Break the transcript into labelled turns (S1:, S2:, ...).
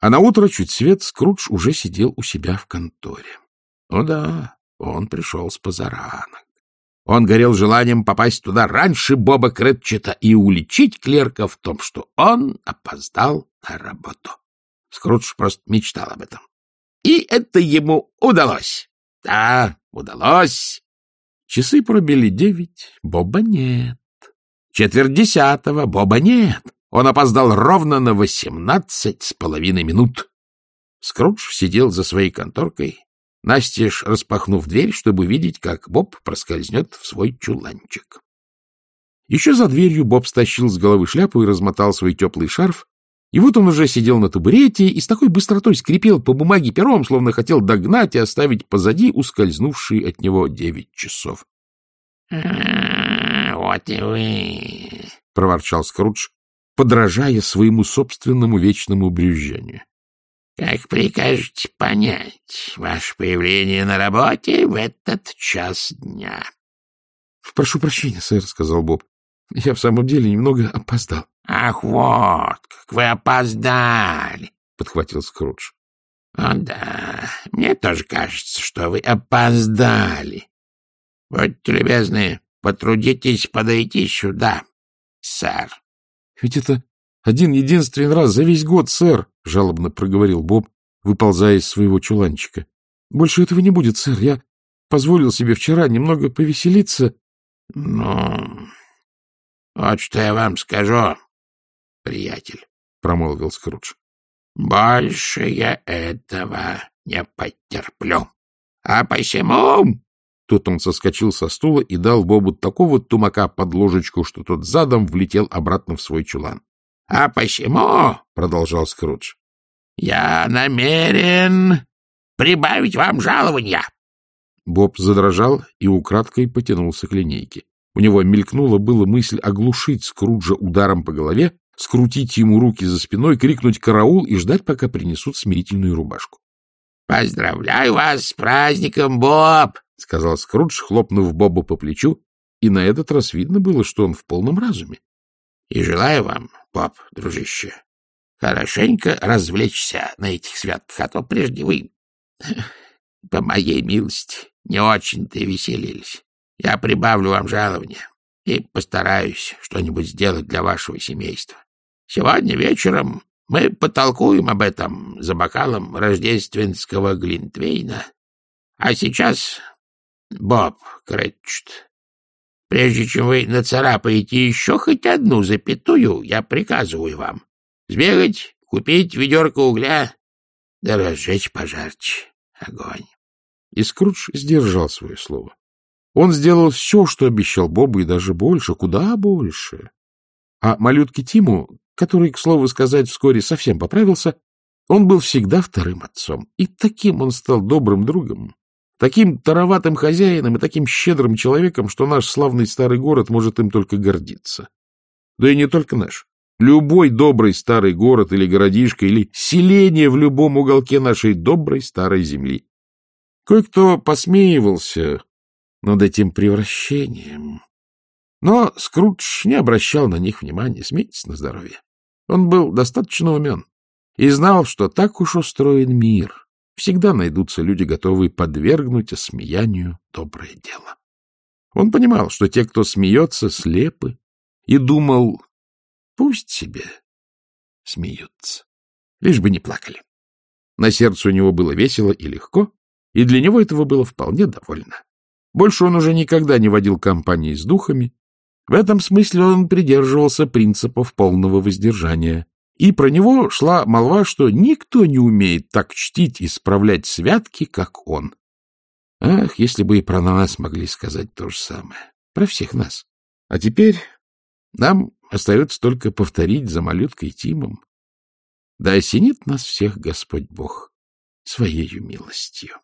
S1: А на утро чуть свет Скрудж уже сидел у себя в конторе. Ну да, он пришел с позаранок. Он горел желанием попасть туда раньше Боба Кретчета и уличить клерка в том, что он опоздал на работу. Скрудж просто мечтал об этом. И это ему удалось. Да, удалось. Часы пробили девять, Боба нет. Четверть десятого, Боба нет. Он опоздал ровно на восемнадцать с половиной минут. Скрудж сидел за своей конторкой, настежь распахнув дверь, чтобы видеть, как Боб проскользнет в свой чуланчик. Еще за дверью Боб стащил с головы шляпу и размотал свой теплый шарф, и вот он уже сидел на табурете и с такой быстротой скрипел по бумаге пером, словно хотел догнать и оставить позади ускользнувшие от него девять часов. — Вот и вы! — проворчал Скрудж, подражая своему собственному вечному брюзжанию. Как прикажете понять ваше появление на работе в этот час дня? — Прошу прощения, сэр, — сказал Боб. — Я в самом деле немного опоздал. — Ах, вот, как вы опоздали, — подхватил Скрудж. — О, да, мне тоже кажется, что вы опоздали. Будьте любезны, потрудитесь подойти сюда, сэр. — Ведь это один единственный раз за весь год, сэр, — жалобно проговорил Боб, выползая из своего чуланчика. — Больше этого не будет, сэр. Я позволил себе вчера немного повеселиться. — Ну, вот что я вам скажу, приятель, — промолвил Скрудж. — Больше я этого не потерплю. А посему... Тут он соскочил со стула и дал Бобу такого тумака под ложечку, что тот задом влетел обратно в свой чулан. — А посему, — продолжал Скрудж, — я намерен прибавить вам жалования. Боб задрожал и украдкой потянулся к линейке. У него мелькнула была мысль оглушить Скруджа ударом по голове, скрутить ему руки за спиной, крикнуть «караул» и ждать, пока принесут смирительную рубашку. — Поздравляю вас с праздником, Боб! — сказал Скрудж, хлопнув Бобу по плечу, и на этот раз видно было, что он в полном разуме. — И желаю вам Боб, дружище, хорошенько развлечься на этих святках, а то прежде вы, по моей милости, не очень-то веселились. Я прибавлю вам жалование и постараюсь что-нибудь сделать для вашего семейства. Сегодня вечером мы потолкуем об этом за бокалом рождественского глинтвейна. А сейчас, Боб Крэтчет, Прежде чем вы нацарапаете еще хоть одну запятую, я приказываю вам сбегать, купить ведерко угля, да разжечь пожарче огонь. И Скрудж сдержал свое слово. Он сделал все, что обещал Бобу, и даже больше, куда больше. А малютке Тиму, который, к слову сказать, вскоре совсем поправился, он был всегда вторым отцом, и таким он стал добрым другом, таким тароватым хозяином и таким щедрым человеком, что наш славный старый город может им только гордиться. Да и не только наш. Любой добрый старый город или городишко, или селение в любом уголке нашей доброй старой земли. Кое-кто посмеивался над этим превращением. Но Скрудж не обращал на них внимания, смейтесь на здоровье. Он был достаточно умен и знал, что так уж устроен мир, Всегда найдутся люди, готовые подвергнуть осмеянию доброе дело. Он понимал, что те, кто смеется, слепы, и думал, пусть себе смеются, лишь бы не плакали. На сердце у него было весело и легко, и для него этого было вполне довольно. Больше он уже никогда не водил компании с духами. В этом смысле он придерживался принципов полного воздержания и про него шла молва, что никто не умеет так чтить и справлять святки, как он. Ах, если бы и про нас могли сказать то же самое. Про всех нас. А теперь нам остается только повторить за малюткой Тимом. Да осенит нас всех Господь Бог своею милостью.